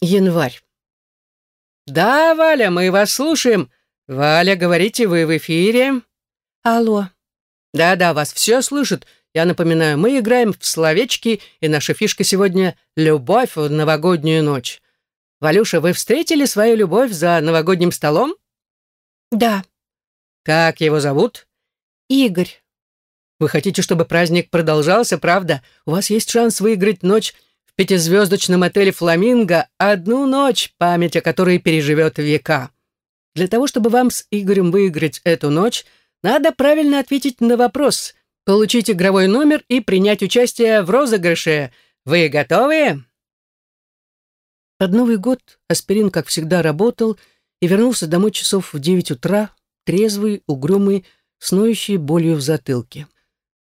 Январь. «Да, Валя, мы вас слушаем. Валя, говорите, вы в эфире?» «Алло». «Да-да, вас все слышат. Я напоминаю, мы играем в словечки, и наша фишка сегодня — любовь в новогоднюю ночь. Валюша, вы встретили свою любовь за новогодним столом?» «Да». «Как его зовут?» «Игорь». «Вы хотите, чтобы праздник продолжался, правда? У вас есть шанс выиграть ночь в пятизвездочном отеле «Фламинго», одну ночь, память о которой переживет века. Для того, чтобы вам с Игорем выиграть эту ночь, надо правильно ответить на вопрос — получить игровой номер и принять участие в розыгрыше. Вы готовы?» Под Новый год Аспирин, как всегда, работал и вернулся домой часов в девять утра, трезвый, угрюмый, с ноющей болью в затылке.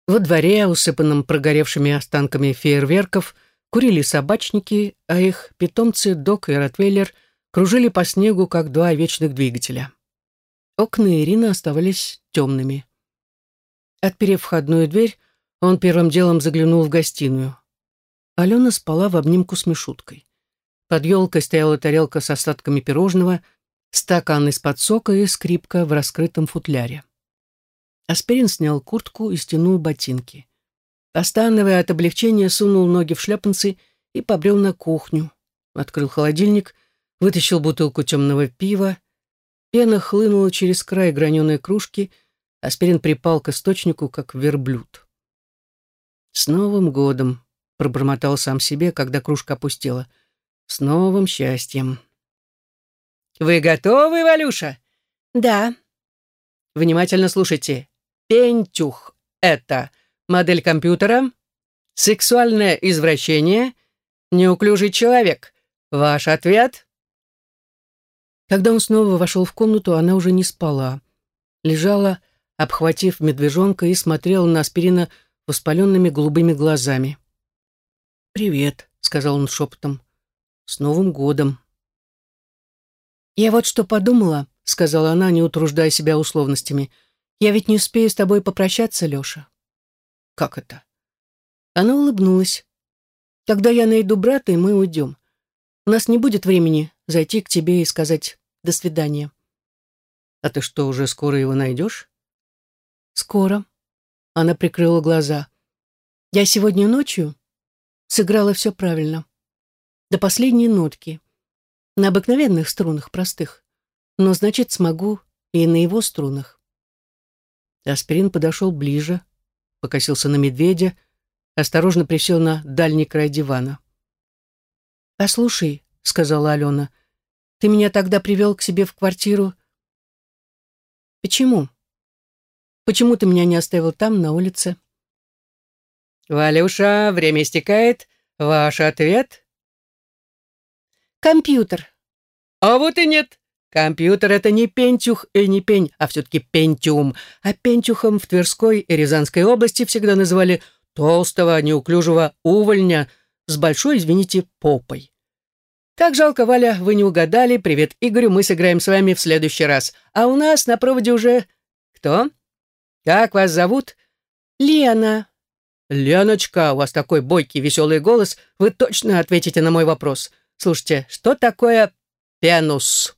Во дворе, усыпанном прогоревшими останками фейерверков, курили собачники, а их питомцы Док и Ротвейлер кружили по снегу, как два вечных двигателя. Окна Ирины оставались темными. Отперев входную дверь, он первым делом заглянул в гостиную. Алена спала в обнимку с Мишуткой. Под елкой стояла тарелка с остатками пирожного, стакан из-под сока и скрипка в раскрытом футляре. Аспирин снял куртку и стянул ботинки. Постановая от облегчения, сунул ноги в шлепанцы и побрел на кухню. Открыл холодильник, вытащил бутылку темного пива. Пена хлынула через край граненой кружки — Аспирин припал к источнику, как верблюд. «С Новым годом!» — пробормотал сам себе, когда кружка опустела. «С новым счастьем!» «Вы готовы, Валюша?» «Да». «Внимательно слушайте. Пентюх — это модель компьютера, сексуальное извращение, неуклюжий человек. Ваш ответ?» Когда он снова вошел в комнату, она уже не спала. Лежала, обхватив медвежонка, и смотрел на аспирина воспаленными голубыми глазами. «Привет», — сказал он шепотом. «С Новым годом!» «Я вот что подумала», — сказала она, не утруждая себя условностями. «Я ведь не успею с тобой попрощаться, Леша». «Как это?» Она улыбнулась. «Когда я найду брата, и мы уйдем. У нас не будет времени зайти к тебе и сказать «до свидания». «А ты что, уже скоро его найдешь?» «Скоро». Она прикрыла глаза. «Я сегодня ночью сыграла все правильно. До последней нотки. На обыкновенных струнах, простых. Но, значит, смогу и на его струнах». Аспирин подошел ближе, покосился на медведя, осторожно присел на дальний край дивана. «Послушай», — сказала Алена, — «ты меня тогда привел к себе в квартиру». «Почему?» Почему ты меня не оставил там, на улице?» «Валюша, время истекает. Ваш ответ?» «Компьютер». «А вот и нет. Компьютер — это не пентюх и не пень, а все-таки пентиум. А пентюхом в Тверской и Рязанской области всегда называли толстого, неуклюжего увольня с большой, извините, попой. Как жалко, Валя, вы не угадали. Привет, Игорю, мы сыграем с вами в следующий раз. А у нас на проводе уже... Кто? «Как вас зовут?» «Лена». «Леночка, у вас такой бойкий, веселый голос, вы точно ответите на мой вопрос. Слушайте, что такое пенус?»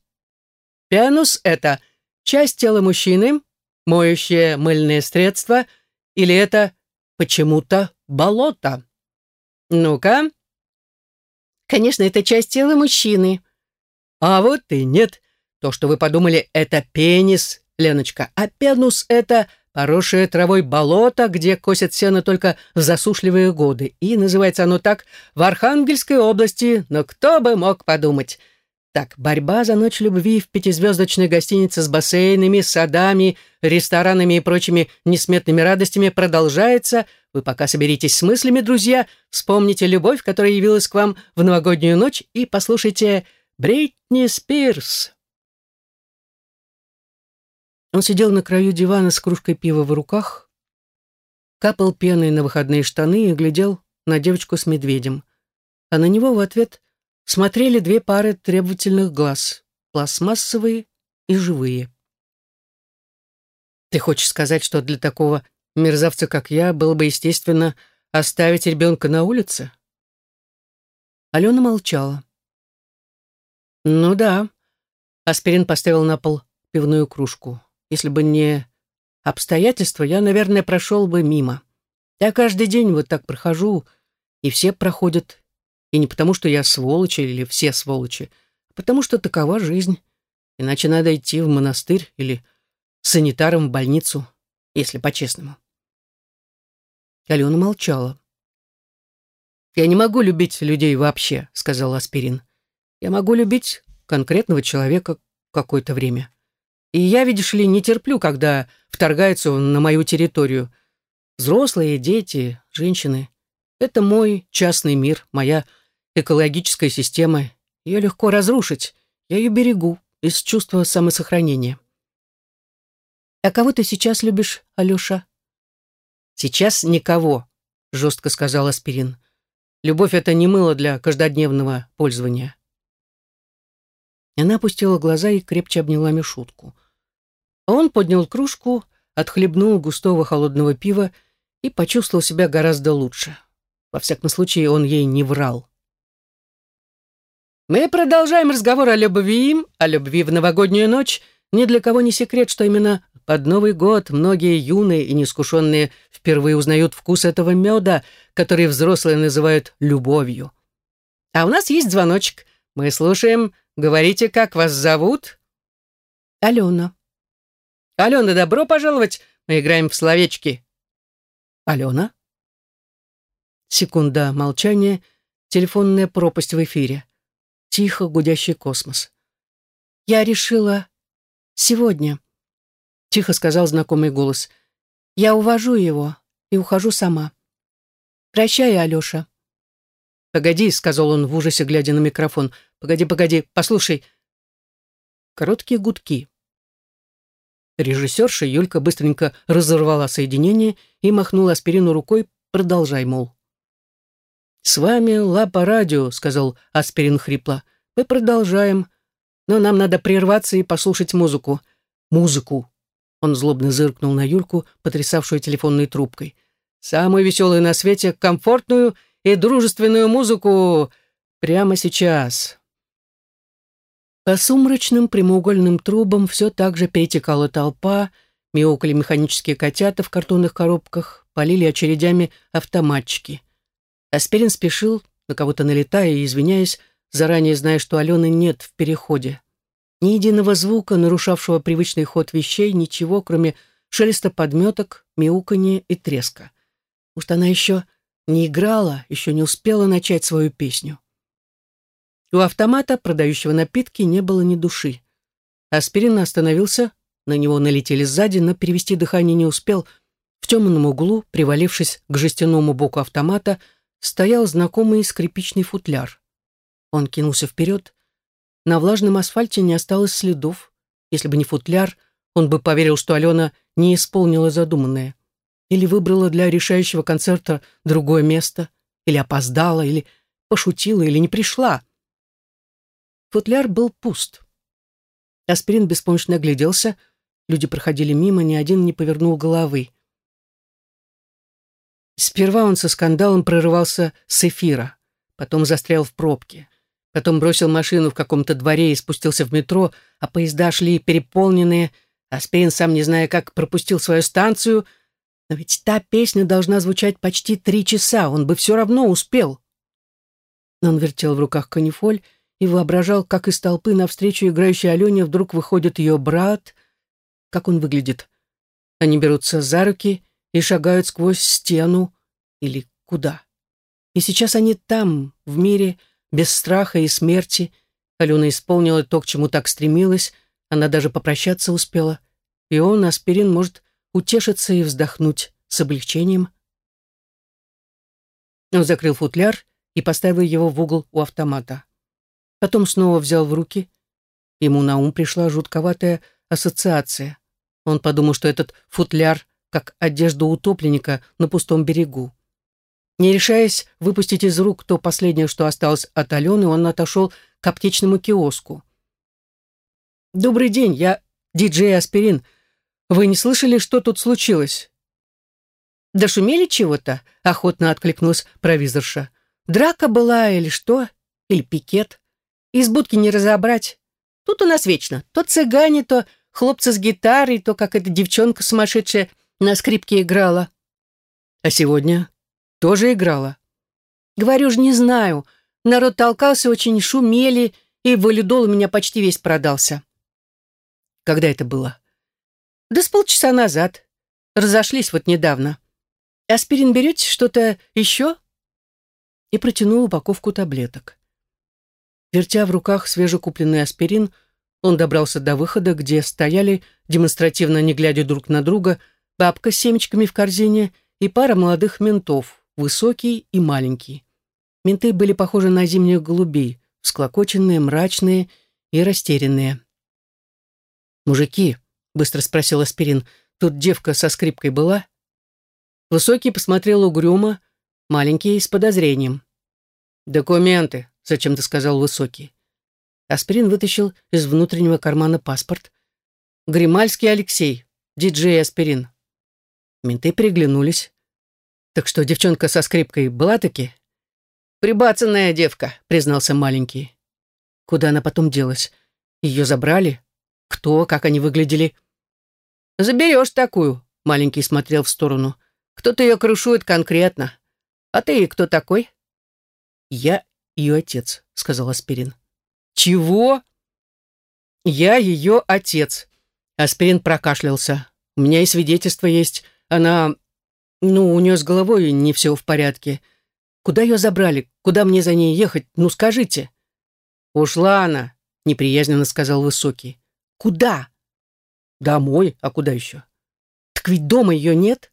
«Пенус — это часть тела мужчины, моющее мыльное средство, или это почему-то болото?» «Ну-ка». «Конечно, это часть тела мужчины». «А вот и нет. То, что вы подумали, это пенис, Леночка, а пенус — это поросшее травой болото, где косят сено только в засушливые годы. И называется оно так в Архангельской области, но кто бы мог подумать. Так, борьба за ночь любви в пятизвездочной гостинице с бассейнами, садами, ресторанами и прочими несметными радостями продолжается. Вы пока соберитесь с мыслями, друзья, вспомните любовь, которая явилась к вам в новогоднюю ночь, и послушайте Бритни Спирс. Он сидел на краю дивана с кружкой пива в руках, капал пеной на выходные штаны и глядел на девочку с медведем. А на него в ответ смотрели две пары требовательных глаз, пластмассовые и живые. «Ты хочешь сказать, что для такого мерзавца, как я, было бы естественно оставить ребенка на улице?» Алена молчала. Ну да. Аспирин поставил на пол пивную кружку. Если бы не обстоятельства, я, наверное, прошел бы мимо. Я каждый день вот так прохожу, и все проходят. И не потому, что я сволочи или все сволочи, а потому что такова жизнь. Иначе надо идти в монастырь или санитаром в больницу, если по-честному. Алена молчала. «Я не могу любить людей вообще», — сказал Аспирин. «Я могу любить конкретного человека какое-то время. И я, видишь ли, не терплю, когда вторгается он на мою территорию. Взрослые, дети, женщины — это мой частный мир, моя экологическая система. Ее легко разрушить. Я ее берегу из чувства самосохранения. «А кого ты сейчас любишь, Алёша?» «Сейчас никого», — жестко сказал Аспирин. «Любовь — это не мыло для каждодневного пользования». Она опустила глаза и крепче обняла Мишутку. А он поднял кружку, отхлебнул густого холодного пива и почувствовал себя гораздо лучше. Во всяком случае, он ей не врал. Мы продолжаем разговор о любви, о любви в новогоднюю ночь. Ни для кого не секрет, что именно под Новый год многие юные и неискушенные впервые узнают вкус этого меда, который взрослые называют любовью. А у нас есть звоночек. Мы слушаем. Говорите, как вас зовут? Алена. Алена, добро пожаловать. Мы играем в словечки. Алена? Секунда молчания, телефонная пропасть в эфире. Тихо гудящий космос. «Я решила... сегодня», — тихо сказал знакомый голос. «Я увожу его и ухожу сама. Прощай, Алёша». «Погоди», — сказал он в ужасе, глядя на микрофон. «Погоди, погоди, послушай». Короткие гудки. Режиссерша Юлька быстренько разорвала соединение и махнула аспирину рукой, продолжай, мол. «С вами Лапа Радио», — сказал Аспирин хрипло. «Мы продолжаем. Но нам надо прерваться и послушать музыку». «Музыку!» Он злобно зыркнул на Юльку, потрясавшую телефонной трубкой. «Самую веселую на свете, комфортную и дружественную музыку прямо сейчас». По сумрачным прямоугольным трубам все так же перетекала толпа, мяукали механические котята в картонных коробках, полили очередями автоматчики. Аспирин спешил, на кого-то налетая и извиняясь, заранее зная, что Алены нет в переходе. Ни единого звука, нарушавшего привычный ход вещей, ничего, кроме шелеста подметок, мяуканья и треска. Может, она еще не играла, еще не успела начать свою песню. У автомата, продающего напитки, не было ни души. Аспирин остановился, на него налетели сзади, но перевести дыхание не успел. В темном углу, привалившись к жестяному боку автомата, стоял знакомый скрипичный футляр. Он кинулся вперед. На влажном асфальте не осталось следов. Если бы не футляр, он бы поверил, что Алена не исполнила задуманное. Или выбрала для решающего концерта другое место, или опоздала, или пошутила, или не пришла. Футляр был пуст. Аспирин беспомощно огляделся. Люди проходили мимо, ни один не повернул головы. Сперва он со скандалом прорывался с эфира, потом застрял в пробке, потом бросил машину в каком-то дворе и спустился в метро, а поезда шли переполненные, Аспирин, сам не зная как, пропустил свою станцию, но ведь та песня должна звучать почти три часа, он бы все равно успел. Но он вертел в руках канифоль и воображал, как из толпы навстречу играющей Алене вдруг выходит ее брат. Как он выглядит? Они берутся за руки и шагают сквозь стену или куда. И сейчас они там, в мире, без страха и смерти. Алена исполнила то, к чему так стремилась, она даже попрощаться успела. И он, Аспирин, может утешиться и вздохнуть с облегчением. Он закрыл футляр и поставил его в угол у автомата. Потом снова взял в руки. Ему на ум пришла жутковатая ассоциация. Он подумал, что этот футляр как одежду утопленника на пустом берегу. Не решаясь выпустить из рук то последнее, что осталось от Алены, он отошел к аптечному киоску. «Добрый день, я диджей Аспирин. Вы не слышали, что тут случилось?» «Да шумели чего-то?» — охотно откликнулась провизорша. «Драка была или что? Или пикет? Из будки не разобрать. Тут у нас вечно. То цыгане, то хлопцы с гитарой, то как эта девчонка сумасшедшая на скрипке играла. А сегодня тоже играла? Говорю же, не знаю. Народ толкался, очень шумели, и валидол у меня почти весь продался. Когда это было? Да с полчаса назад. Разошлись вот недавно. Аспирин берете что-то еще? И протянул упаковку таблеток. Вертя в руках свежекупленный аспирин, он добрался до выхода, где стояли, демонстративно не глядя друг на друга, бабка с семечками в корзине и пара молодых ментов, высокий и маленький. Менты были похожи на зимних голубей, всклокоченные, мрачные и растерянные. «Мужики», — быстро спросил Аспирин, — «тут девка со скрипкой была?» Высокий посмотрел угрюмо, маленький — с подозрением. «Документы», — зачем-то сказал Высокий. Аспирин вытащил из внутреннего кармана паспорт. «Гримальский Алексей, диджей Аспирин». Менты переглянулись. «Так что, девчонка со скрипкой была-таки?» «Прибацанная девка», — признался маленький. Куда она потом делась? Ее забрали? Кто, как они выглядели? «Заберешь такую», — маленький смотрел в сторону. «Кто-то ее крышует конкретно. А ты кто такой?» «Я ее отец», — сказал Аспирин. «Чего?» «Я ее отец», — Аспирин прокашлялся. «У меня и свидетельство есть. Она... Ну, у нее с головой не все в порядке. Куда ее забрали? Куда мне за ней ехать? Ну, скажите». «Ушла она», — неприязненно сказал Высокий. «Куда?» «Домой. А куда еще?» «Так ведь дома ее нет?»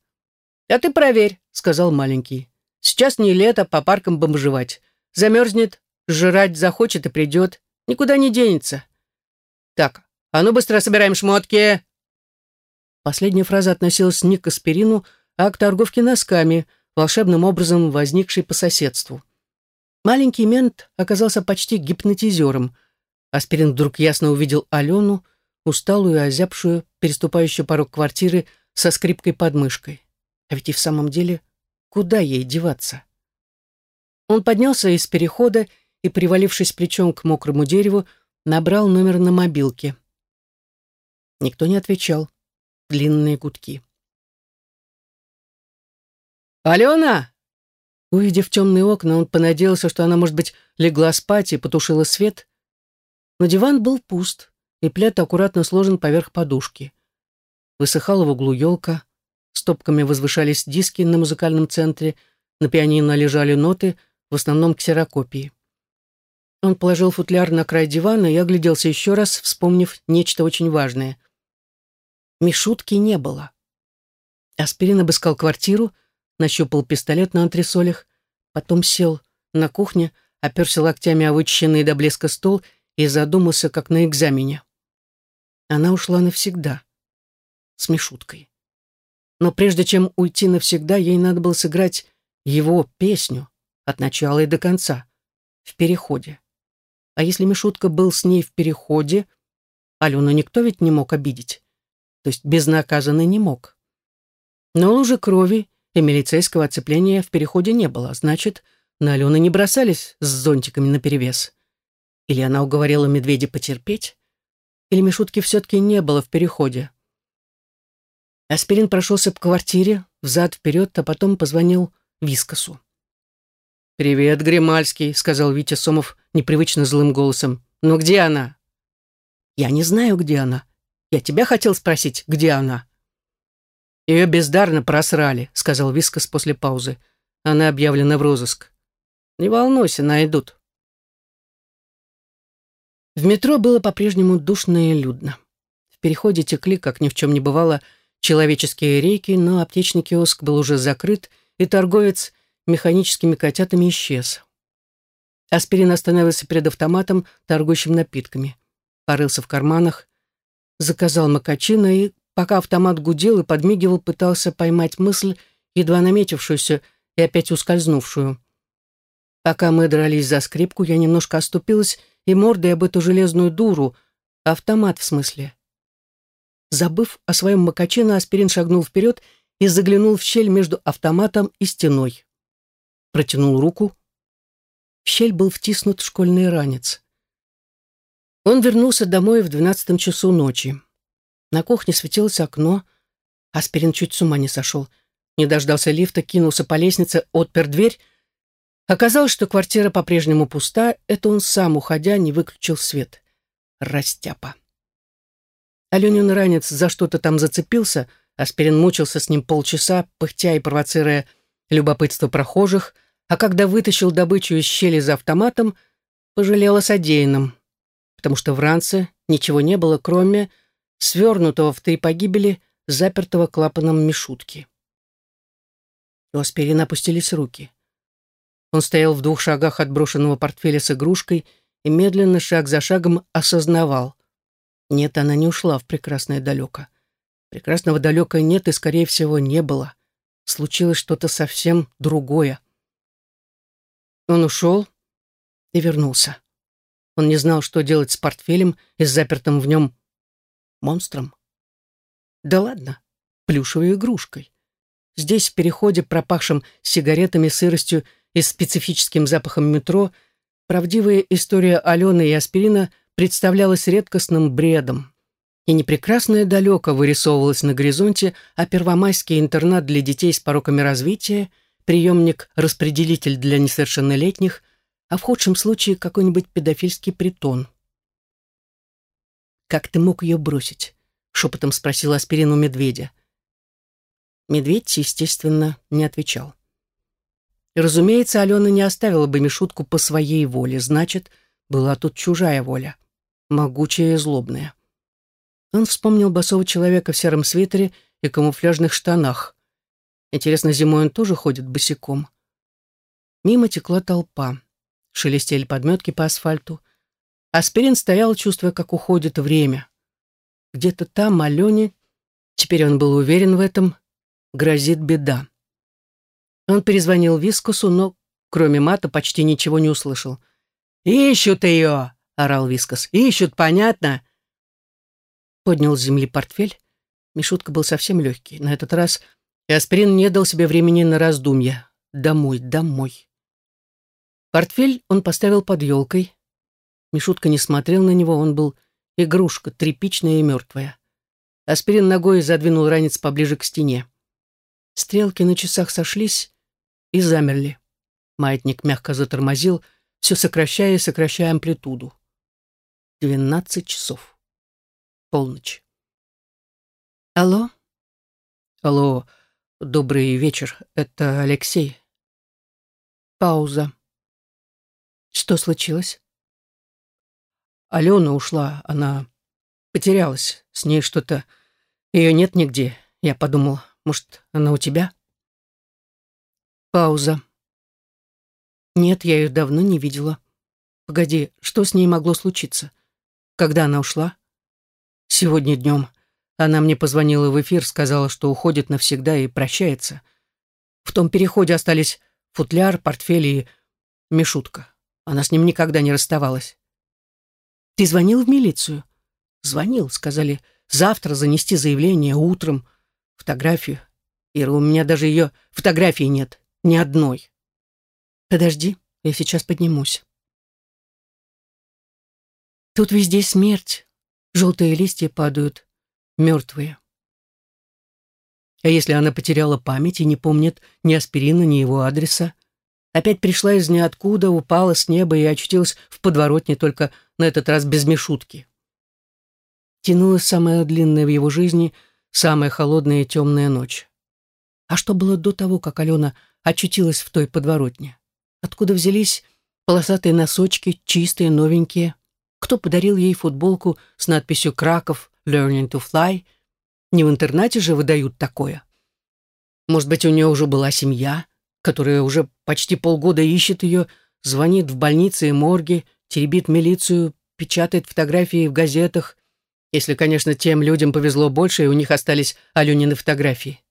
«А ты проверь», — сказал маленький. «Сейчас не лето, по паркам бомжевать. Замерзнет, жрать захочет и придет. Никуда не денется. Так, а ну быстро собираем шмотки!» Последняя фраза относилась не к аспирину, а к торговке носками, волшебным образом возникшей по соседству. Маленький мент оказался почти гипнотизером. Аспирин вдруг ясно увидел Алену, усталую, озябшую, переступающую порог квартиры со скрипкой под мышкой. А ведь и в самом деле, куда ей деваться? Он поднялся из перехода и, привалившись плечом к мокрому дереву, набрал номер на мобилке. Никто не отвечал. Длинные гудки. «Алена!» Увидев темные окна, он понадеялся, что она, может быть, легла спать и потушила свет. Но диван был пуст, и плед аккуратно сложен поверх подушки. Высыхала в углу елка, стопками возвышались диски на музыкальном центре, на пианино лежали ноты, в основном ксерокопии. Он положил футляр на край дивана и огляделся еще раз, вспомнив нечто очень важное. Мишутки не было. Аспирин обыскал квартиру, нащупал пистолет на антресолях, потом сел на кухне, оперся локтями о вычищенный до блеска стол и задумался, как на экзамене. Она ушла навсегда. С Мишуткой. Но прежде чем уйти навсегда, ей надо было сыграть его песню от начала и до конца, в переходе. А если Мишутка был с ней в переходе, Алену никто ведь не мог обидеть. То есть безнаказанно не мог. Но лужи крови и милицейского оцепления в переходе не было, значит, на Алену не бросались с зонтиками наперевес. Или она уговорила медведя потерпеть, или Мишутки все-таки не было в переходе. Аспирин прошелся по квартире, взад-вперед, а потом позвонил Вискосу. «Привет, Гримальский», — сказал Витя Сомов непривычно злым голосом. «Ну где она?» «Я не знаю, где она. Я тебя хотел спросить, где она?» «Ее бездарно просрали», — сказал Вискос после паузы. «Она объявлена в розыск». «Не волнуйся, найдут». В метро было по-прежнему душно и людно. В переходе текли, как ни в чем не бывало, человеческие рейки, но аптечный киоск был уже закрыт, и торговец механическими котятами исчез. Аспирин остановился перед автоматом, торгующим напитками. Порылся в карманах, заказал макачино и, пока автомат гудел и подмигивал, пытался поймать мысль, едва наметившуюся и опять ускользнувшую. Пока мы дрались за скрипку, я немножко оступилась и мордой об эту железную дуру, автомат в смысле. Забыв о своем макачино, Аспирин шагнул вперед и заглянул в щель между автоматом и стеной протянул руку. В щель был втиснут школьный ранец. Он вернулся домой в двенадцатом часу ночи. На кухне светилось окно. Аспирин чуть с ума не сошел. Не дождался лифта, кинулся по лестнице, отпер дверь. Оказалось, что квартира по-прежнему пуста. Это он сам, уходя, не выключил свет. Растяпа. Аленин ранец за что-то там зацепился. Аспирин мучился с ним полчаса, пыхтя и провоцируя любопытство прохожих, а когда вытащил добычу из щели за автоматом, пожалел о содеянном потому что в ранце ничего не было, кроме свернутого в три погибели, запертого клапаном мешутки. У аспирина опустились руки. Он стоял в двух шагах от брошенного портфеля с игрушкой и медленно, шаг за шагом, осознавал. Нет, она не ушла в прекрасное далеко. Прекрасного далека нет и, скорее всего, не было. Случилось что-то совсем другое. Он ушел и вернулся. Он не знал, что делать с портфелем и с запертым в нем монстром. Да ладно, плюшевой игрушкой. Здесь, в переходе, пропахшем сигаретами, сыростью и специфическим запахом метро, правдивая история Алены и аспирина представлялась редкостным бредом. И не прекрасное далеко вырисовывалось на горизонте, а первомайский интернат для детей с пороками развития, приемник-распределитель для несовершеннолетних — а в худшем случае какой-нибудь педофильский притон. «Как ты мог ее бросить?» — шепотом спросил Аспирин у медведя. Медведь, естественно, не отвечал. Разумеется, Алена не оставила бы Мишутку по своей воле, значит, была тут чужая воля, могучая и злобная. Он вспомнил босого человека в сером свитере и камуфляжных штанах. Интересно, зимой он тоже ходит босиком? Мимо текла толпа шелестели подметки по асфальту. Аспирин стоял, чувствуя, как уходит время. Где-то там Алене, теперь он был уверен в этом, грозит беда. Он перезвонил Вискусу, но кроме мата почти ничего не услышал. «Ищут ее!» — орал Вискус. «Ищут, понятно?» Поднял с земли портфель. Мишутка был совсем легкий. На этот раз и аспирин не дал себе времени на раздумья. «Домой, домой!» Портфель он поставил под елкой. Мишутка не смотрел на него, он был игрушка, тряпичная и мертвая. Аспирин ногой задвинул ранец поближе к стене. Стрелки на часах сошлись и замерли. Маятник мягко затормозил, все сокращая и сокращая амплитуду. Двенадцать часов. Полночь. Алло? Алло, добрый вечер. Это Алексей. Пауза. Что случилось? Алена ушла, она потерялась. С ней что-то... Ее нет нигде. Я подумал, может, она у тебя? Пауза. Нет, я ее давно не видела. Погоди, что с ней могло случиться? Когда она ушла? Сегодня днем. Она мне позвонила в эфир, сказала, что уходит навсегда и прощается. В том переходе остались футляр, портфель и Мишутка. Она с ним никогда не расставалась. «Ты звонил в милицию?» «Звонил», — сказали. «Завтра занести заявление, утром. Фотографию. Ира, у меня даже ее фотографии нет. Ни одной». «Подожди, я сейчас поднимусь». Тут везде смерть. Желтые листья падают, мертвые. А если она потеряла память и не помнит ни аспирина, ни его адреса? Опять пришла из ниоткуда, упала с неба и очутилась в подворотне, только на этот раз без мешутки. Тянулась самая длинная в его жизни, самая холодная и темная ночь. А что было до того, как Алена очутилась в той подворотне? Откуда взялись полосатые носочки, чистые, новенькие? Кто подарил ей футболку с надписью «Краков, learning to fly»? Не в интернате же выдают такое. Может быть, у нее уже была семья, которая уже почти полгода ищет ее, звонит в больницы и морги, теребит милицию, печатает фотографии в газетах, если, конечно, тем людям повезло больше, и у них остались Аленины фотографии.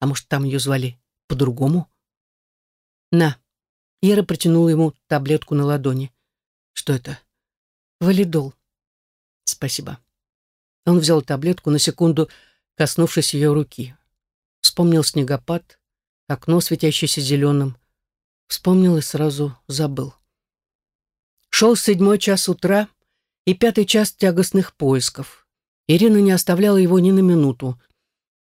А может, там ее звали по-другому? На. Ира протянула ему таблетку на ладони. Что это? Валидол. Спасибо. Он взял таблетку на секунду, коснувшись ее руки. Вспомнил снегопад, окно, светящееся зеленым. Вспомнил и сразу забыл. Шел седьмой час утра, и пятый час тягостных поисков. Ирина не оставляла его ни на минуту.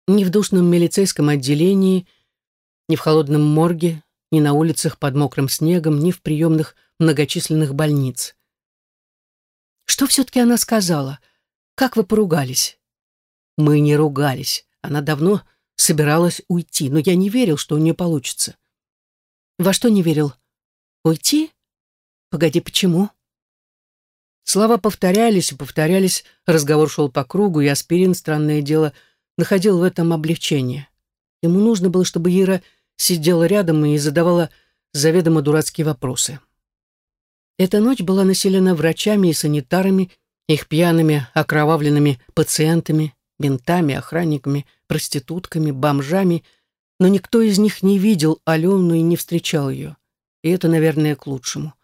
Ни в душном милицейском отделении, ни в холодном морге, ни на улицах под мокрым снегом, ни в приемных многочисленных больниц. Что все-таки она сказала? Как вы поругались? Мы не ругались. Она давно собиралась уйти, но я не верил, что у нее получится. Во что не верил? Уйти? Погоди, почему? Слова повторялись и повторялись, разговор шел по кругу, и Аспирин, странное дело, находил в этом облегчение. Ему нужно было, чтобы Ира сидела рядом и задавала заведомо дурацкие вопросы. Эта ночь была населена врачами и санитарами, их пьяными, окровавленными пациентами, ментами, охранниками, проститутками, бомжами, но никто из них не видел Алену и не встречал ее. И это, наверное, к лучшему.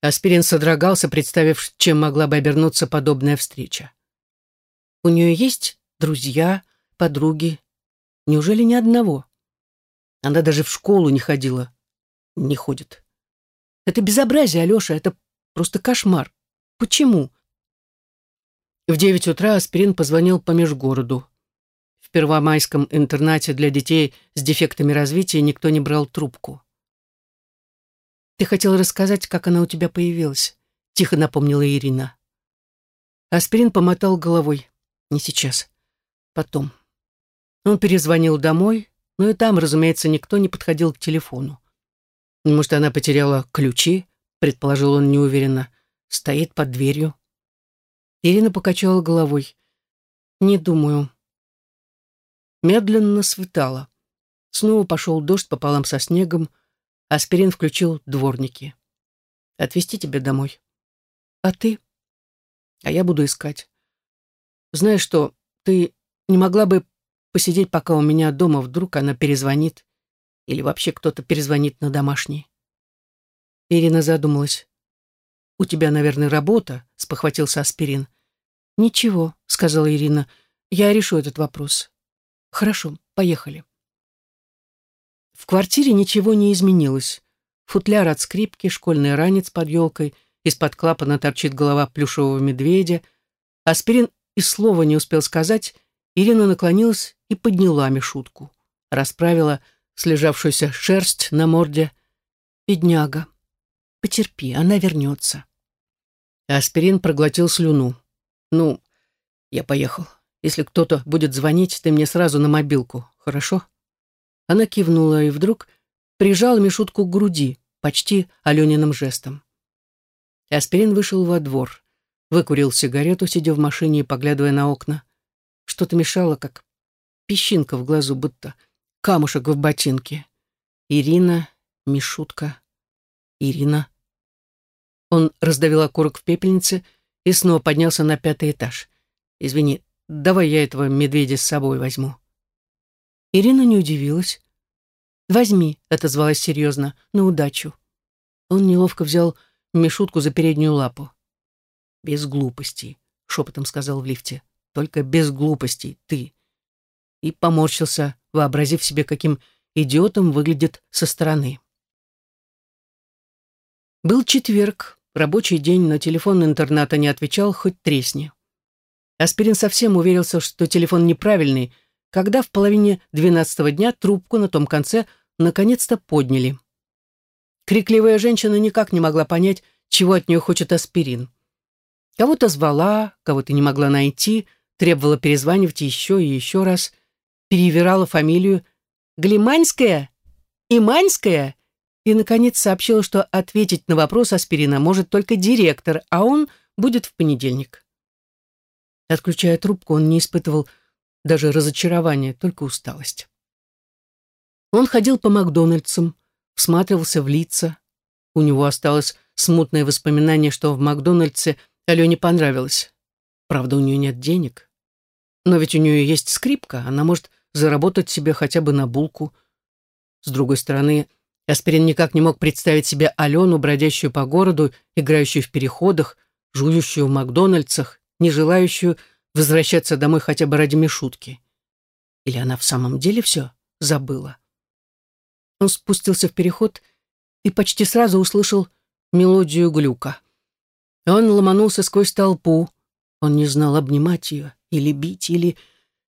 Аспирин содрогался, представив, чем могла бы обернуться подобная встреча. У нее есть друзья, подруги. Неужели ни одного? Она даже в школу не ходила. Не ходит. Это безобразие, Алеша, это просто кошмар. Почему? В девять утра Аспирин позвонил по межгороду. Первомайском интернате для детей с дефектами развития никто не брал трубку. «Ты хотел рассказать, как она у тебя появилась», — тихо напомнила Ирина. Аспирин помотал головой. «Не сейчас. Потом». Он перезвонил домой, но и там, разумеется, никто не подходил к телефону. Может, она потеряла ключи, предположил он неуверенно. Стоит под дверью. Ирина покачала головой. «Не думаю». Медленно светало. Снова пошел дождь пополам со снегом, Аспирин включил дворники. «Отвезти тебя домой». «А ты?» «А я буду искать. Знаешь что, ты не могла бы посидеть, пока у меня дома вдруг она перезвонит? Или вообще кто-то перезвонит на домашний?» Ирина задумалась. «У тебя, наверное, работа?» — спохватился Аспирин. «Ничего», — сказала Ирина. «Я решу этот вопрос». «Хорошо, поехали». В квартире ничего не изменилось. Футляр от скрипки, школьный ранец под елкой, из-под клапана торчит голова плюшевого медведя. Аспирин и слова не успел сказать, Ирина наклонилась и подняла Мишутку. Расправила слежавшуюся шерсть на морде. «Бедняга, потерпи, она вернется». Аспирин проглотил слюну. «Ну, я поехал. Если кто-то будет звонить, ты мне сразу на мобилку, хорошо?» Она кивнула и вдруг прижала Мишутку к груди, почти Алениным жестом. Аспирин вышел во двор, выкурил сигарету, сидя в машине и поглядывая на окна. Что-то мешало, как песчинка в глазу, будто камушек в ботинке. Ирина, Мишутка, Ирина. Он раздавил окурок в пепельнице и снова поднялся на пятый этаж. «Извини, давай я этого медведя с собой возьму». Ирина не удивилась. «Возьми», — отозвалась серьезно, — «на удачу». Он неловко взял Мишутку за переднюю лапу. «Без глупостей», — шепотом сказал в лифте. «Только без глупостей, ты». И поморщился, вообразив себе, каким идиотом выглядит со стороны. Был четверг, рабочий день, но телефон интерната не отвечал, хоть тресни. Аспирин совсем уверился, что телефон неправильный, когда в половине двенадцатого дня трубку на том конце наконец-то подняли. Крикливая женщина никак не могла понять, чего от нее хочет аспирин. Кого-то звала, кого-то не могла найти, требовала перезванивать еще и еще раз, перевирала фамилию «Глиманская? Иманская?» и, наконец, сообщила, что ответить на вопрос аспирина может только директор, а он будет в понедельник. Отключая трубку, он не испытывал даже разочарование, только усталость. Он ходил по Макдональдсам, всматривался в лица. У него осталось смутное воспоминание, что в Макдональдсе Алене понравилось. Правда, у нее нет денег. Но ведь у нее есть скрипка, она может заработать себе хотя бы на булку. С другой стороны, Аспирин никак не мог представить себе Алену, бродящую по городу, играющую в переходах, жующую в Макдональдсах, не желающую возвращаться домой хотя бы ради Мишутки. Или она в самом деле все забыла? Он спустился в переход и почти сразу услышал мелодию глюка. Он ломанулся сквозь толпу. Он не знал, обнимать ее или бить, или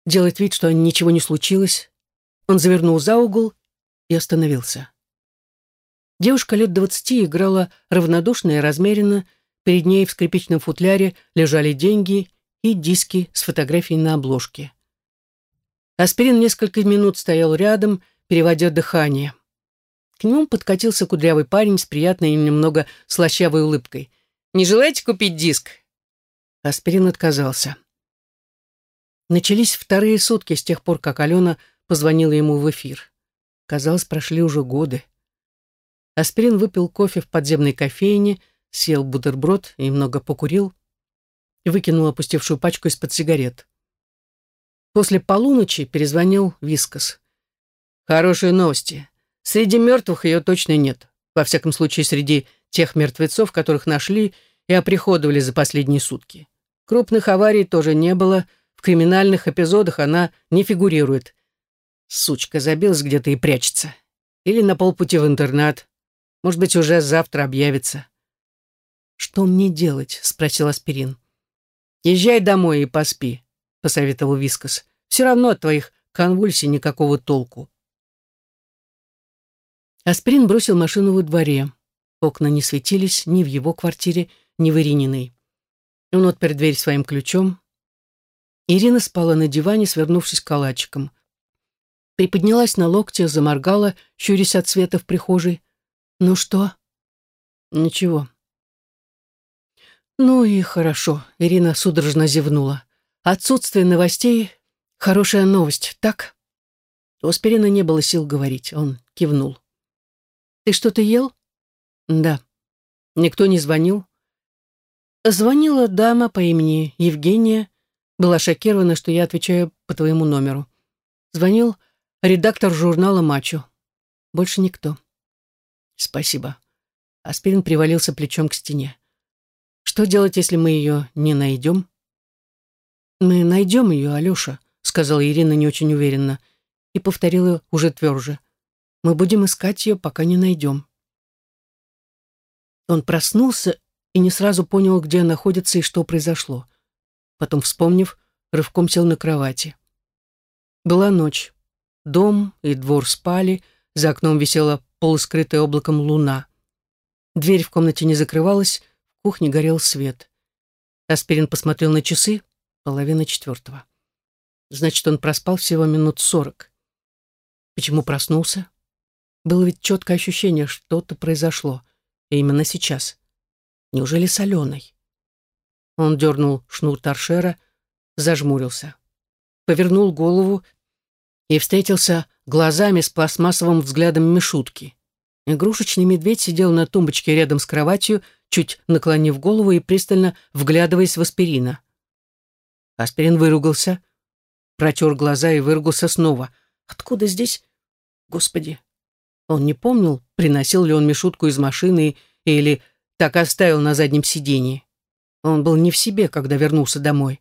делать вид, что ничего не случилось. Он завернул за угол и остановился. Девушка лет двадцати играла равнодушно и размеренно. Перед ней в скрипичном футляре лежали деньги и диски с фотографией на обложке. Аспирин несколько минут стоял рядом, переводя дыхание. К нему подкатился кудрявый парень с приятной и немного слащавой улыбкой. «Не желаете купить диск?» Аспирин отказался. Начались вторые сутки с тех пор, как Алена позвонила ему в эфир. Казалось, прошли уже годы. Аспирин выпил кофе в подземной кофейне, съел бутерброд и много покурил и выкинул опустевшую пачку из-под сигарет. После полуночи перезвонил Вискас. «Хорошие новости. Среди мертвых ее точно нет. Во всяком случае, среди тех мертвецов, которых нашли и оприходовали за последние сутки. Крупных аварий тоже не было, в криминальных эпизодах она не фигурирует. Сучка забилась где-то и прячется. Или на полпути в интернат. Может быть, уже завтра объявится. «Что мне делать?» — спросил Аспирин. «Езжай домой и поспи», — посоветовал Вискас. «Все равно от твоих конвульсий никакого толку». Аспирин бросил машину во дворе. Окна не светились ни в его квартире, ни в Ирининой. Он отпер дверь своим ключом. Ирина спала на диване, свернувшись калачиком. Приподнялась на локте, заморгала, щурясь от света в прихожей. «Ну что?» «Ничего». «Ну и хорошо», — Ирина судорожно зевнула. «Отсутствие новостей — хорошая новость, так?» У Аспирина не было сил говорить, он кивнул. Ты что-то ел? Да. Никто не звонил? Звонила дама по имени Евгения. Была шокирована, что я отвечаю по твоему номеру. Звонил редактор журнала «Мачо». Больше никто. Спасибо. Аспирин привалился плечом к стене. Что делать, если мы ее не найдем? Мы найдем ее, Алеша, сказала Ирина не очень уверенно и повторила уже тверже. Мы будем искать ее, пока не найдем. Он проснулся и не сразу понял, где находится и что произошло. Потом, вспомнив, рывком сел на кровати. Была ночь. Дом и двор спали, за окном висела полускрытая облаком луна. Дверь в комнате не закрывалась, кухне горел свет. Аспирин посмотрел на часы, половина четвертого. Значит, он проспал всего минут сорок. Почему проснулся? Было ведь четкое ощущение, что-то произошло. И именно сейчас. Неужели с Аленой? Он дернул шнур торшера, зажмурился. Повернул голову и встретился глазами с пластмассовым взглядом Мишутки. Игрушечный медведь сидел на тумбочке рядом с кроватью, чуть наклонив голову и пристально вглядываясь в аспирина. Аспирин выругался, протер глаза и выругался снова. «Откуда здесь...» «Господи, он не помнил, приносил ли он Мишутку из машины или так оставил на заднем сиденье. Он был не в себе, когда вернулся домой.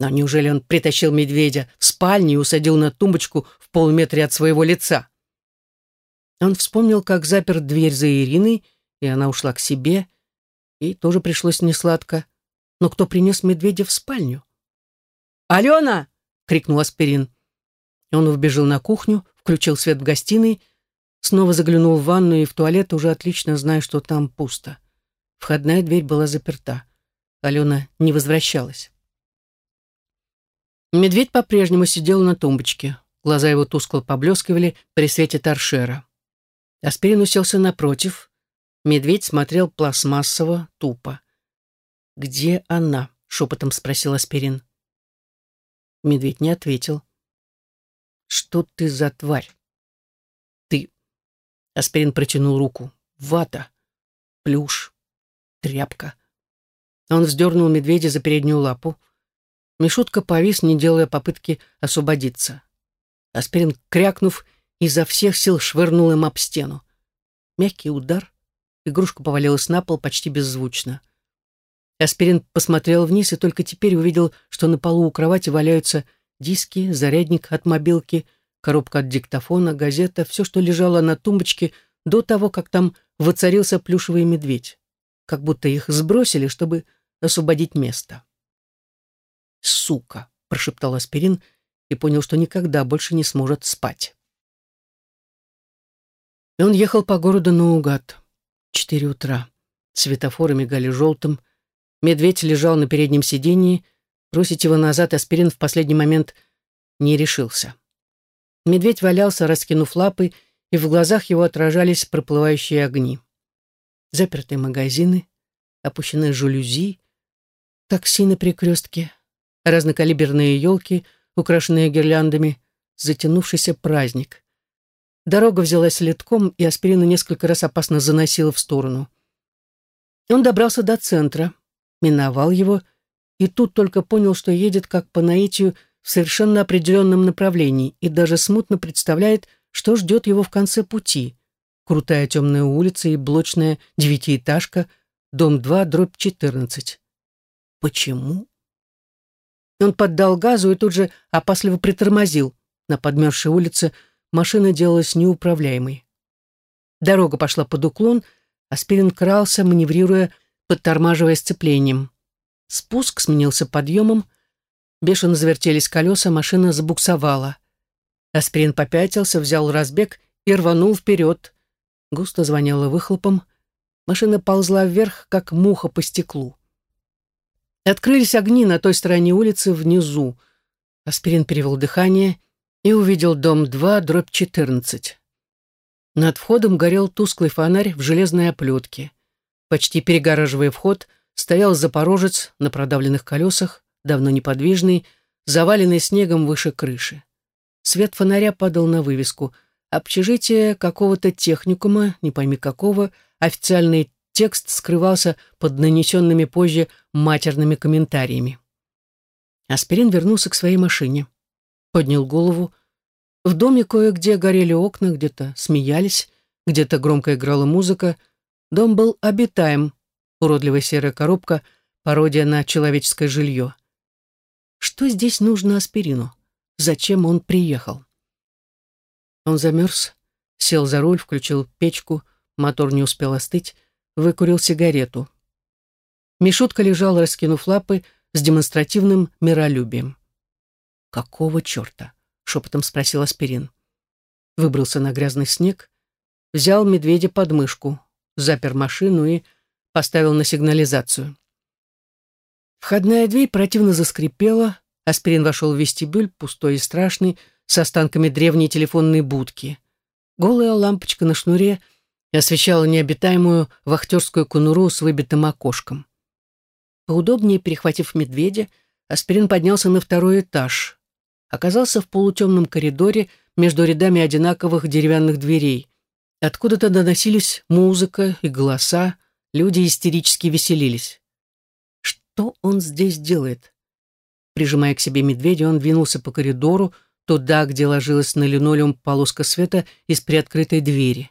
Но неужели он притащил медведя в спальню и усадил на тумбочку в полуметре от своего лица? Он вспомнил, как запер дверь за Ириной, и она ушла к себе, и тоже пришлось несладко. Но кто принес медведя в спальню? «Алена!» — крикнул Аспирин. Он вбежал на кухню, включил свет в гостиной, Снова заглянул в ванную и в туалет, уже отлично зная, что там пусто. Входная дверь была заперта. Алена не возвращалась. Медведь по-прежнему сидел на тумбочке. Глаза его тускло поблескивали при свете торшера. Аспирин уселся напротив. Медведь смотрел пластмассово, тупо. «Где она?» — шепотом спросил Аспирин. Медведь не ответил. «Что ты за тварь?» Аспирин протянул руку. Вата. Плюш. Тряпка. Он вздернул медведя за переднюю лапу. Мишутка повис, не делая попытки освободиться. Аспирин, крякнув, изо всех сил швырнул им об стену. Мягкий удар. Игрушка повалилась на пол почти беззвучно. Аспирин посмотрел вниз и только теперь увидел, что на полу у кровати валяются диски, зарядник от мобилки — коробка от диктофона, газета, все, что лежало на тумбочке до того, как там воцарился плюшевый медведь. как будто их сбросили, чтобы освободить место. «Сука!» — прошептал аспирин и понял, что никогда больше не сможет спать. И он ехал по городу наугад. Четыре утра. Светофоры мигали желтым. Медведь лежал на переднем сиденье. Бросить его назад аспирин в последний момент не решился. Медведь валялся, раскинув лапы, и в глазах его отражались проплывающие огни. Запертые магазины, опущенные жалюзи, такси на перекрестке, разнокалиберные елки, украшенные гирляндами, затянувшийся праздник. Дорога взялась литком, и аспирина несколько раз опасно заносила в сторону. Он добрался до центра, миновал его, и тут только понял, что едет как по наитию в совершенно определенном направлении и даже смутно представляет, что ждет его в конце пути. Крутая темная улица и блочная девятиэтажка, дом 2, дробь 14. Почему? Он поддал газу и тут же опасливо притормозил. На подмерзшей улице машина делалась неуправляемой. Дорога пошла под уклон, а Спирин крался, маневрируя, подтормаживая сцеплением. Спуск сменился подъемом, бешено завертелись колеса, машина забуксовала. Аспирин попятился, взял разбег и рванул вперед. Густо звонило выхлопом. Машина ползла вверх, как муха по стеклу. Открылись огни на той стороне улицы внизу. Аспирин перевел дыхание и увидел дом 2, дробь 14. Над входом горел тусклый фонарь в железной оплетке. Почти перегораживая вход, стоял запорожец на продавленных колесах, давно неподвижный, заваленный снегом выше крыши. Свет фонаря падал на вывеску. Общежитие какого-то техникума, не пойми какого, официальный текст скрывался под нанесенными позже матерными комментариями. Аспирин вернулся к своей машине поднял голову. В доме кое-где горели окна, где-то смеялись, где-то громко играла музыка. Дом был обитаем, уродливая серая коробка, пародия на человеческое жилье. Что здесь нужно аспирину? Зачем он приехал? Он замерз, сел за руль, включил печку, мотор не успел остыть, выкурил сигарету. Мишутка лежал, раскинув лапы, с демонстративным миролюбием. «Какого черта?» — шепотом спросил Аспирин. Выбрался на грязный снег, взял медведя под мышку, запер машину и поставил на сигнализацию. Входная дверь противно заскрипела, Аспирин вошел в вестибюль, пустой и страшный, с останками древней телефонной будки. Голая лампочка на шнуре освещала необитаемую вахтерскую конуру с выбитым окошком. Поудобнее перехватив медведя, Аспирин поднялся на второй этаж, оказался в полутемном коридоре между рядами одинаковых деревянных дверей. Откуда-то доносились музыка и голоса, люди истерически веселились. Что он здесь делает? Прижимая к себе медведя, он двинулся по коридору, туда, где ложилась на линолеум полоска света из приоткрытой двери.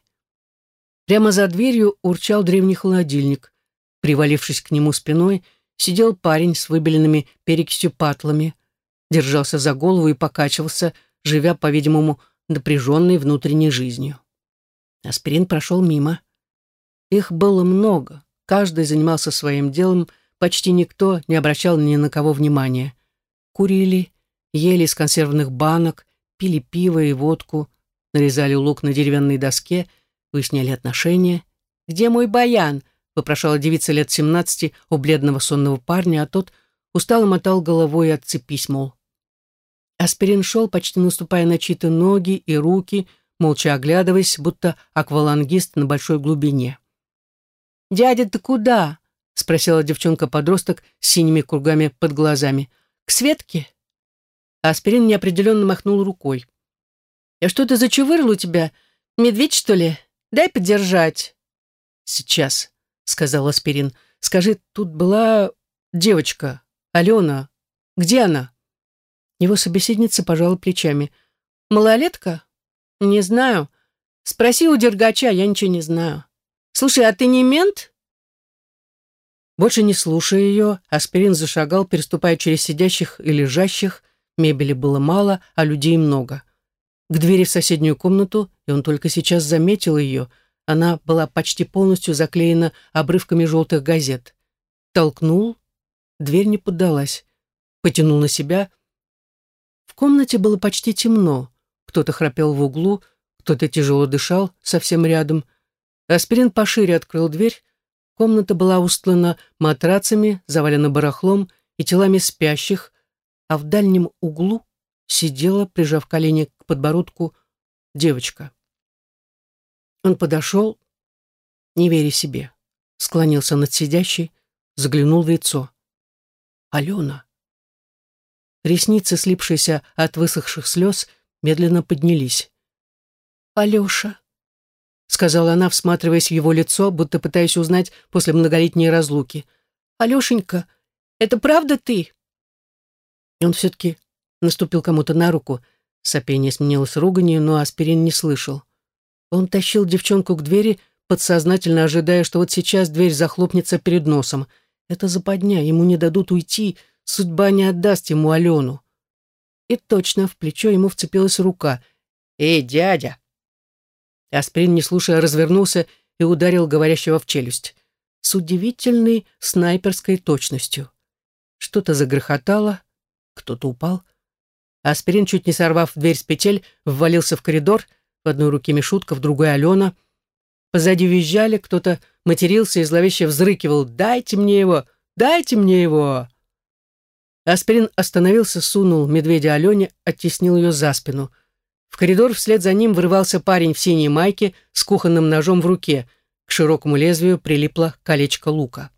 Прямо за дверью урчал древний холодильник. Привалившись к нему спиной, сидел парень с выбеленными перекисью патлами держался за голову и покачивался, живя, по-видимому, напряженной внутренней жизнью. Аспирин прошел мимо. Их было много, каждый занимался своим делом, почти никто не обращал ни на кого внимания. Курили, ели из консервных банок, пили пиво и водку, нарезали лук на деревянной доске, выясняли отношения. «Где мой баян?» — вопрошала девица лет семнадцати у бледного сонного парня, а тот устало мотал головой отцепись, мол. Аспирин шел, почти наступая на чьи-то ноги и руки, молча оглядываясь, будто аквалангист на большой глубине. «Дядя, ты куда?» — спросила девчонка-подросток с синими кругами под глазами. «К Светке?» Аспирин неопределенно махнул рукой. «А что это за чувырл у тебя? Медведь, что ли? Дай подержать». «Сейчас», — сказал Аспирин. «Скажи, тут была девочка, Алена. Где она?» Его собеседница пожала плечами. «Малолетка? Не знаю. Спроси у Дергача, я ничего не знаю. Слушай, а ты не мент?» Больше не слушая ее, Аспирин зашагал, переступая через сидящих и лежащих. Мебели было мало, а людей много. К двери в соседнюю комнату, и он только сейчас заметил ее, Она была почти полностью заклеена обрывками желтых газет. Толкнул, дверь не поддалась. Потянул на себя. В комнате было почти темно. Кто-то храпел в углу, кто-то тяжело дышал совсем рядом. Аспирин пошире открыл дверь. Комната была устлана матрацами, завалена барахлом и телами спящих, а в дальнем углу сидела, прижав колени к подбородку, девочка. Он подошел, не веря себе, склонился над сидящей, заглянул в лицо. Алена. Ресницы, слипшиеся от высохших слез, медленно поднялись. «Алеша», — сказала она, всматриваясь в его лицо, будто пытаясь узнать после многолетней разлуки. «Алешенька, это правда ты?» И он все-таки наступил кому-то на руку. Сопение сменилось руганью, но аспирин не слышал. Он тащил девчонку к двери, подсознательно ожидая, что вот сейчас дверь захлопнется перед носом. Это западня, ему не дадут уйти, судьба не отдаст ему Алену. И точно в плечо ему вцепилась рука. «Эй, дядя!» Асприн, не слушая, развернулся и ударил говорящего в челюсть. С удивительной снайперской точностью. Что-то загрохотало, кто-то упал. Аспирин, чуть не сорвав дверь с петель, ввалился в коридор — в одной руке Мишутка, в другой Алена. Позади визжали, кто-то матерился и зловеще взрыкивал «Дайте мне его! Дайте мне его!» Аспирин остановился, сунул медведя Алене, оттеснил ее за спину. В коридор вслед за ним вырывался парень в синей майке с кухонным ножом в руке. К широкому лезвию прилипло колечко лука.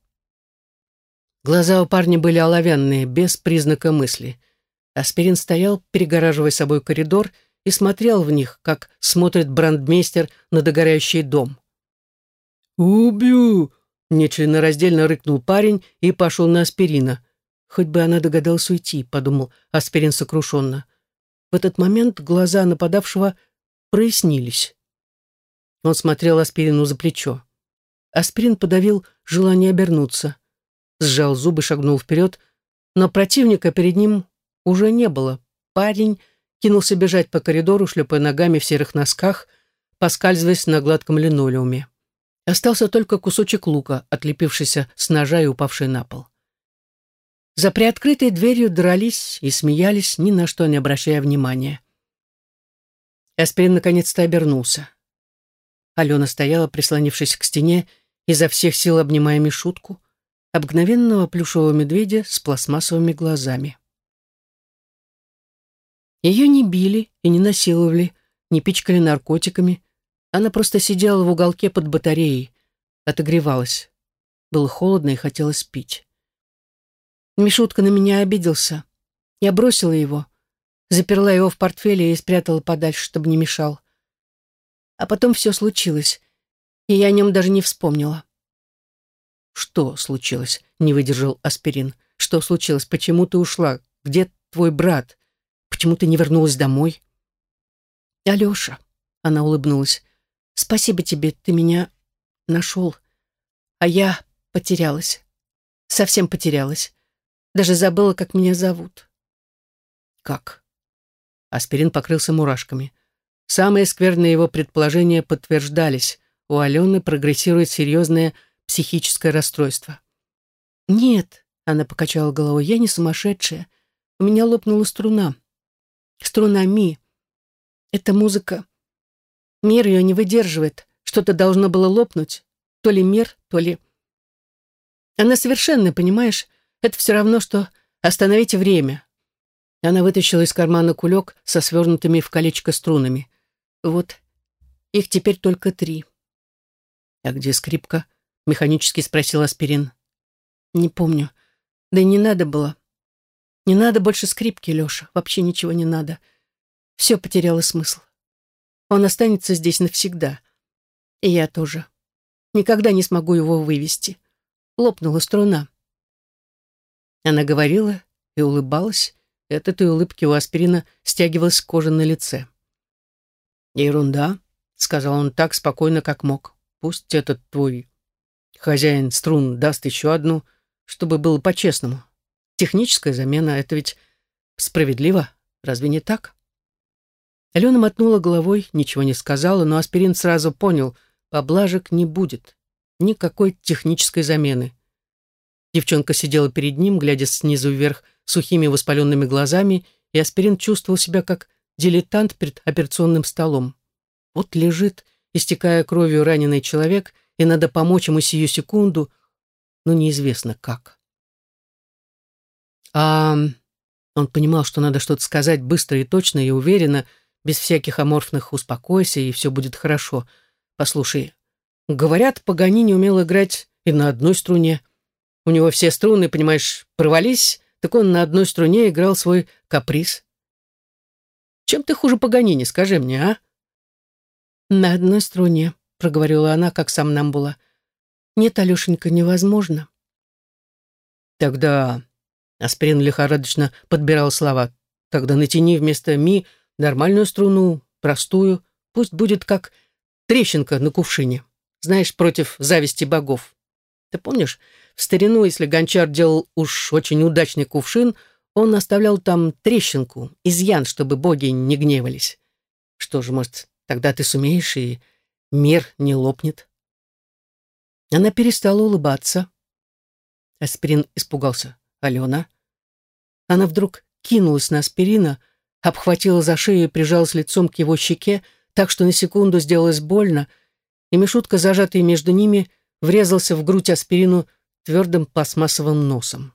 Глаза у парня были оловянные, без признака мысли. Аспирин стоял, перегораживая собой коридор, и смотрел в них, как смотрит брандмейстер на догорающий дом. «Убью!» — нечленораздельно рыкнул парень и пошел на аспирина. «Хоть бы она догадалась уйти», — подумал аспирин сокрушенно. В этот момент глаза нападавшего прояснились. Он смотрел аспирину за плечо. Аспирин подавил желание обернуться. Сжал зубы, шагнул вперед, но противника перед ним уже не было. Парень кинулся бежать по коридору, шлепая ногами в серых носках, поскальзываясь на гладком линолеуме. Остался только кусочек лука, отлепившийся с ножа и упавший на пол. За приоткрытой дверью дрались и смеялись, ни на что не обращая внимания. Эсприн наконец-то обернулся. Алена стояла, прислонившись к стене, изо всех сил обнимая Мишутку, обыкновенного плюшевого медведя с пластмассовыми глазами. Ее не били и не насиловали, не пичкали наркотиками. Она просто сидела в уголке под батареей, отогревалась. Было холодно и хотелось пить. Мишутка на меня обиделся. Я бросила его, заперла его в портфеле и спрятала подальше, чтобы не мешал. А потом все случилось, и я о нем даже не вспомнила. «Что случилось?» — не выдержал Аспирин. «Что случилось? Почему ты ушла? Где твой брат? Почему ты не вернулась домой?» «Алеша», — она улыбнулась, — «спасибо тебе, ты меня нашел. А я потерялась. Совсем потерялась. Даже забыла, как меня зовут». «Как?» Аспирин покрылся мурашками. Самые скверные его предположения подтверждались. У Алены прогрессирует серьезное психическое расстройство. «Нет», — она покачала головой, — «я не сумасшедшая. У меня лопнула струна струнами. Эта музыка... Мир ее не выдерживает. Что-то должно было лопнуть. То ли мир, то ли... Она совершенно, понимаешь? Это все равно, что остановить время. Она вытащила из кармана кулек со свернутыми в колечко струнами. Вот, их теперь только три. «А где скрипка?» — механически спросил Аспирин. «Не помню. Да и не надо было. Не надо больше скрипки, Леша. Вообще ничего не надо. Все потеряло смысл. Он останется здесь навсегда. И я тоже. Никогда не смогу его вывести. Лопнула струна. Она говорила и улыбалась. И от этой улыбки у аспирина стягивалась кожа на лице. «Ерунда», — сказал он так спокойно, как мог. «Пусть этот твой хозяин струн даст еще одну, чтобы было по-честному. Техническая замена — это ведь справедливо, разве не так? Алена мотнула головой, ничего не сказала, но Аспирин сразу понял, поблажек не будет. Никакой технической замены. Девчонка сидела перед ним, глядя снизу вверх сухими воспаленными глазами, и Аспирин чувствовал себя как дилетант перед операционным столом. Вот лежит, истекая кровью раненый человек, и надо помочь ему сию секунду, но неизвестно как. А он понимал, что надо что-то сказать быстро и точно и уверенно, без всяких аморфных «успокойся, и все будет хорошо». Послушай, говорят, Пагани не умел играть и на одной струне. У него все струны, понимаешь, провались, так он на одной струне играл свой каприз. Чем ты хуже Паганини, скажи мне, а? На одной струне, проговорила она, как сам нам была. Нет, Алешенька, невозможно. Тогда Аспирин лихорадочно подбирал слова. Тогда натяни вместо ми нормальную струну, простую, пусть будет как трещинка на кувшине. Знаешь, против зависти богов. Ты помнишь, в старину, если гончар делал уж очень удачный кувшин, он оставлял там трещинку, изъян, чтобы боги не гневались. Что же, может, тогда ты сумеешь, и мир не лопнет? Она перестала улыбаться. Аспирин испугался. Алена. Она вдруг кинулась на аспирина, обхватила за шею и прижалась лицом к его щеке, так что на секунду сделалось больно, и Мишутка, зажатый между ними, врезался в грудь аспирину твердым пластмассовым носом.